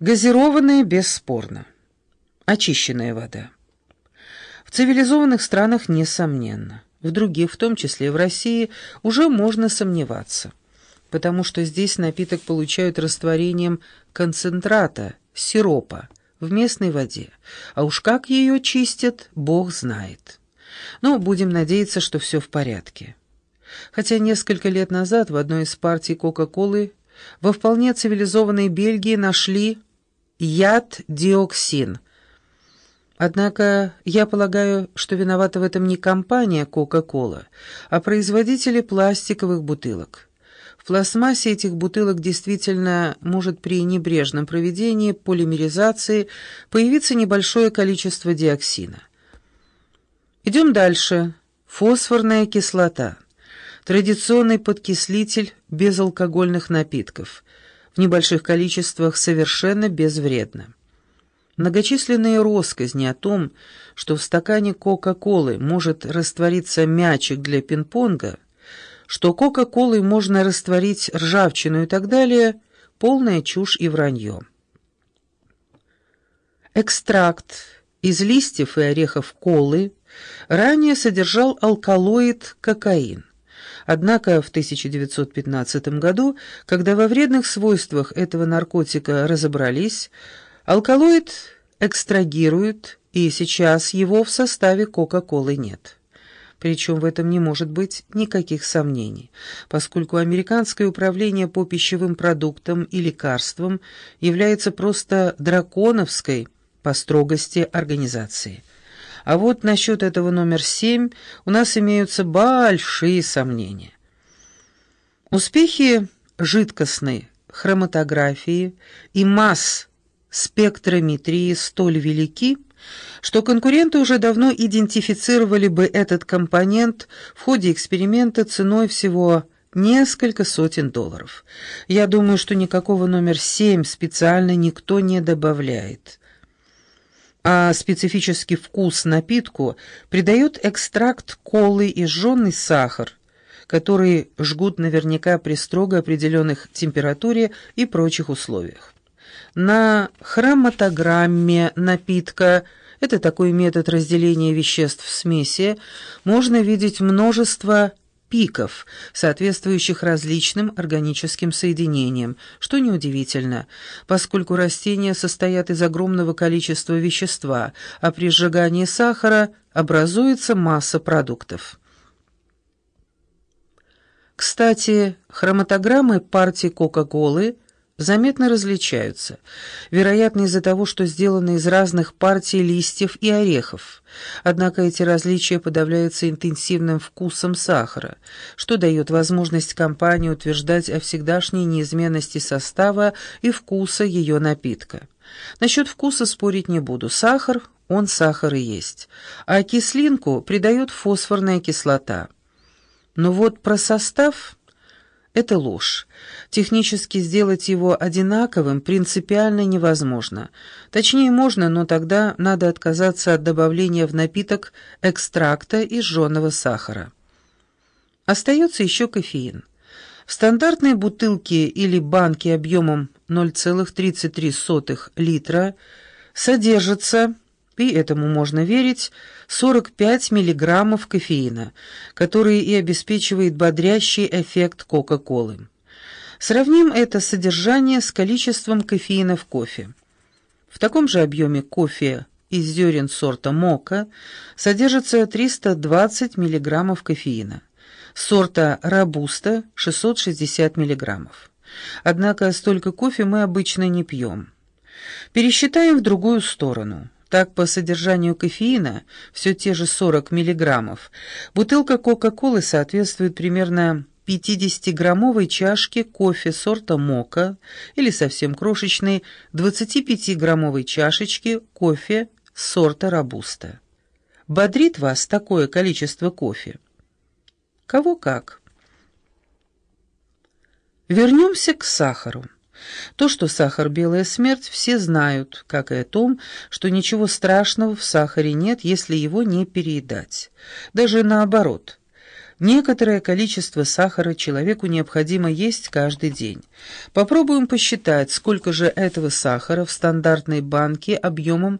Газированная бесспорно. Очищенная вода. В цивилизованных странах несомненно. В других, в том числе в России, уже можно сомневаться, потому что здесь напиток получают растворением концентрата, сиропа, в местной воде. А уж как ее чистят, бог знает. Но будем надеяться, что все в порядке. Хотя несколько лет назад в одной из партий Кока-Колы во вполне цивилизованной Бельгии нашли яд-диоксин. Однако я полагаю, что виновата в этом не компания Coca-Cola, а производители пластиковых бутылок. В пластмассе этих бутылок действительно может при небрежном проведении полимеризации появиться небольшое количество диоксина. Идем дальше. Фосфорная кислота. Традиционный подкислитель безалкогольных напитков. В небольших количествах совершенно безвредно. Многочисленные россказни о том, что в стакане Кока-Колы может раствориться мячик для пинг-понга, что Кока-Колой можно растворить ржавчину и так далее, полная чушь и вранье. Экстракт из листьев и орехов колы ранее содержал алкалоид кокаин. Однако в 1915 году, когда во вредных свойствах этого наркотика разобрались, алкалоид экстрагируют, и сейчас его в составе Кока-Колы нет. Причем в этом не может быть никаких сомнений, поскольку Американское управление по пищевым продуктам и лекарствам является просто драконовской по строгости организацией. А вот насчет этого номер семь у нас имеются большие сомнения. Успехи жидкостной хроматографии и масс спектрометрии столь велики, что конкуренты уже давно идентифицировали бы этот компонент в ходе эксперимента ценой всего несколько сотен долларов. Я думаю, что никакого номер семь специально никто не добавляет а специфический вкус напитку придает экстракт колы и жженый сахар, который жгут наверняка при строго определенных температуре и прочих условиях. На хроматограмме напитка это такой метод разделения веществ в смеси, можно видеть множество пиков, соответствующих различным органическим соединениям, что неудивительно, поскольку растения состоят из огромного количества вещества, а при сжигании сахара образуется масса продуктов. Кстати, хроматограммы партии Кока-Колы – заметно различаются, вероятно из-за того, что сделаны из разных партий листьев и орехов. Однако эти различия подавляются интенсивным вкусом сахара, что дает возможность компании утверждать о всегдашней неизменности состава и вкуса ее напитка. Насчет вкуса спорить не буду. Сахар, он сахар и есть. А кислинку придает фосфорная кислота. Но вот про состав – это ложь. Технически сделать его одинаковым принципиально невозможно. Точнее, можно, но тогда надо отказаться от добавления в напиток экстракта из жженого сахара. Остается еще кофеин. В стандартной бутылке или банке объемом 0,33 литра содержится, и этому можно верить, 45 мг кофеина, который и обеспечивает бодрящий эффект Кока-Колы. Сравним это содержание с количеством кофеина в кофе. В таком же объеме кофе из зерен сорта мока содержится 320 мг кофеина, сорта робуста 660 мг. Однако столько кофе мы обычно не пьем. Пересчитаем в другую сторону. Так, по содержанию кофеина, все те же 40 мг, бутылка Кока-Колы соответствует примерно 50-граммовой чашке кофе сорта мока или совсем крошечной 25-граммовой чашечки кофе сорта робуста. Бодрит вас такое количество кофе? Кого как. Вернемся к сахару. То, что сахар – белая смерть, все знают, как и о том, что ничего страшного в сахаре нет, если его не переедать. Даже наоборот – Некоторое количество сахара человеку необходимо есть каждый день. Попробуем посчитать, сколько же этого сахара в стандартной банке объемом